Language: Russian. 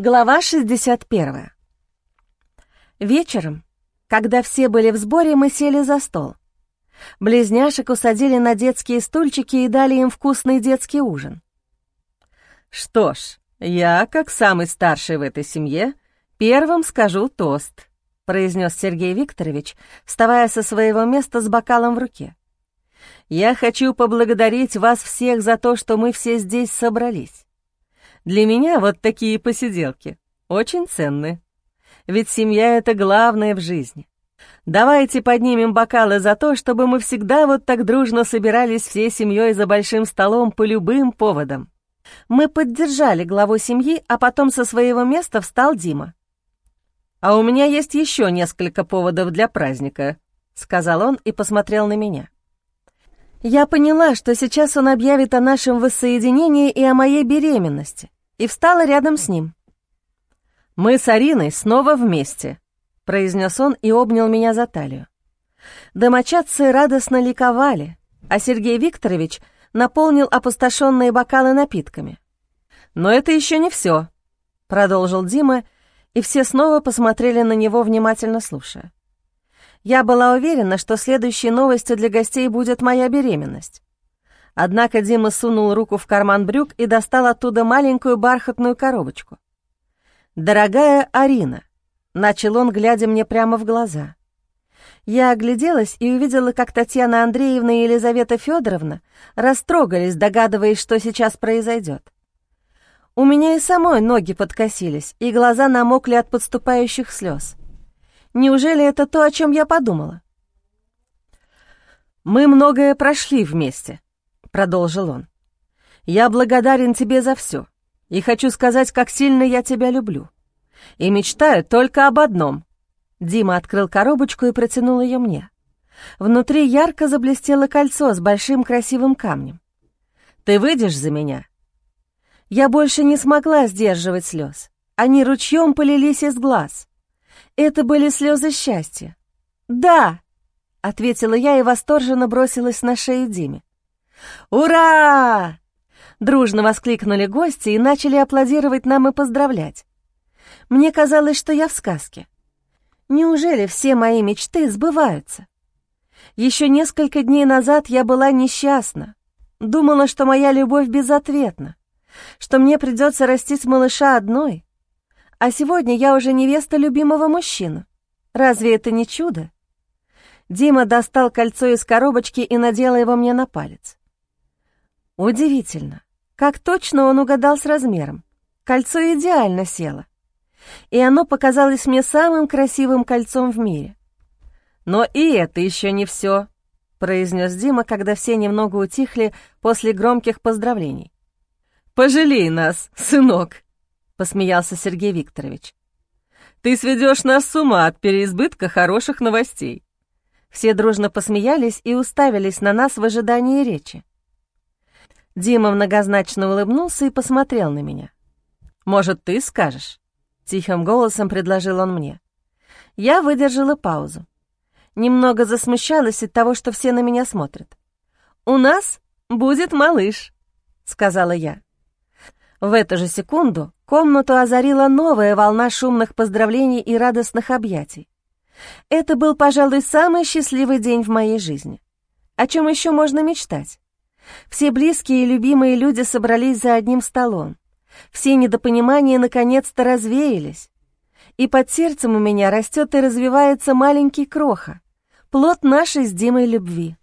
Глава 61. Вечером, когда все были в сборе, мы сели за стол. Близняшек усадили на детские стульчики и дали им вкусный детский ужин. «Что ж, я, как самый старший в этой семье, первым скажу тост», произнес Сергей Викторович, вставая со своего места с бокалом в руке. «Я хочу поблагодарить вас всех за то, что мы все здесь собрались. Для меня вот такие посиделки очень ценны. Ведь семья — это главное в жизни. Давайте поднимем бокалы за то, чтобы мы всегда вот так дружно собирались всей семьей за большим столом по любым поводам. Мы поддержали главу семьи, а потом со своего места встал Дима. «А у меня есть еще несколько поводов для праздника», — сказал он и посмотрел на меня. Я поняла, что сейчас он объявит о нашем воссоединении и о моей беременности и встала рядом с ним. «Мы с Ариной снова вместе», — произнес он и обнял меня за талию. Домочадцы радостно ликовали, а Сергей Викторович наполнил опустошенные бокалы напитками. «Но это еще не все», — продолжил Дима, и все снова посмотрели на него, внимательно слушая. Я была уверена, что следующей новостью для гостей будет моя беременность. Однако Дима сунул руку в карман брюк и достал оттуда маленькую бархатную коробочку. «Дорогая Арина», — начал он, глядя мне прямо в глаза. Я огляделась и увидела, как Татьяна Андреевна и Елизавета Федоровна растрогались, догадываясь, что сейчас произойдет. У меня и самой ноги подкосились, и глаза намокли от подступающих слез. Неужели это то, о чем я подумала? «Мы многое прошли вместе», — продолжил он. «Я благодарен тебе за все и хочу сказать, как сильно я тебя люблю. И мечтаю только об одном». Дима открыл коробочку и протянул ее мне. Внутри ярко заблестело кольцо с большим красивым камнем. «Ты выйдешь за меня?» Я больше не смогла сдерживать слез. Они ручьем полились из глаз. Это были слезы счастья. «Да!» — ответила я и восторженно бросилась на шею Диме. «Ура!» Дружно воскликнули гости и начали аплодировать нам и поздравлять. Мне казалось, что я в сказке. Неужели все мои мечты сбываются? Еще несколько дней назад я была несчастна. Думала, что моя любовь безответна, что мне придется растить малыша одной. А сегодня я уже невеста любимого мужчины. Разве это не чудо? Дима достал кольцо из коробочки и надел его мне на палец. Удивительно, как точно он угадал с размером. Кольцо идеально село. И оно показалось мне самым красивым кольцом в мире. «Но и это еще не все», — произнес Дима, когда все немного утихли после громких поздравлений. «Пожалей нас, сынок», — посмеялся Сергей Викторович. «Ты сведешь нас с ума от переизбытка хороших новостей». Все дружно посмеялись и уставились на нас в ожидании речи. Дима многозначно улыбнулся и посмотрел на меня. «Может, ты скажешь?» — тихим голосом предложил он мне. Я выдержала паузу. Немного засмущалась от того, что все на меня смотрят. «У нас будет малыш», — сказала я. В эту же секунду комнату озарила новая волна шумных поздравлений и радостных объятий. Это был, пожалуй, самый счастливый день в моей жизни. О чем еще можно мечтать? Все близкие и любимые люди собрались за одним столом. Все недопонимания наконец-то развеялись. И под сердцем у меня растет и развивается маленький кроха, плод нашей с Димой любви.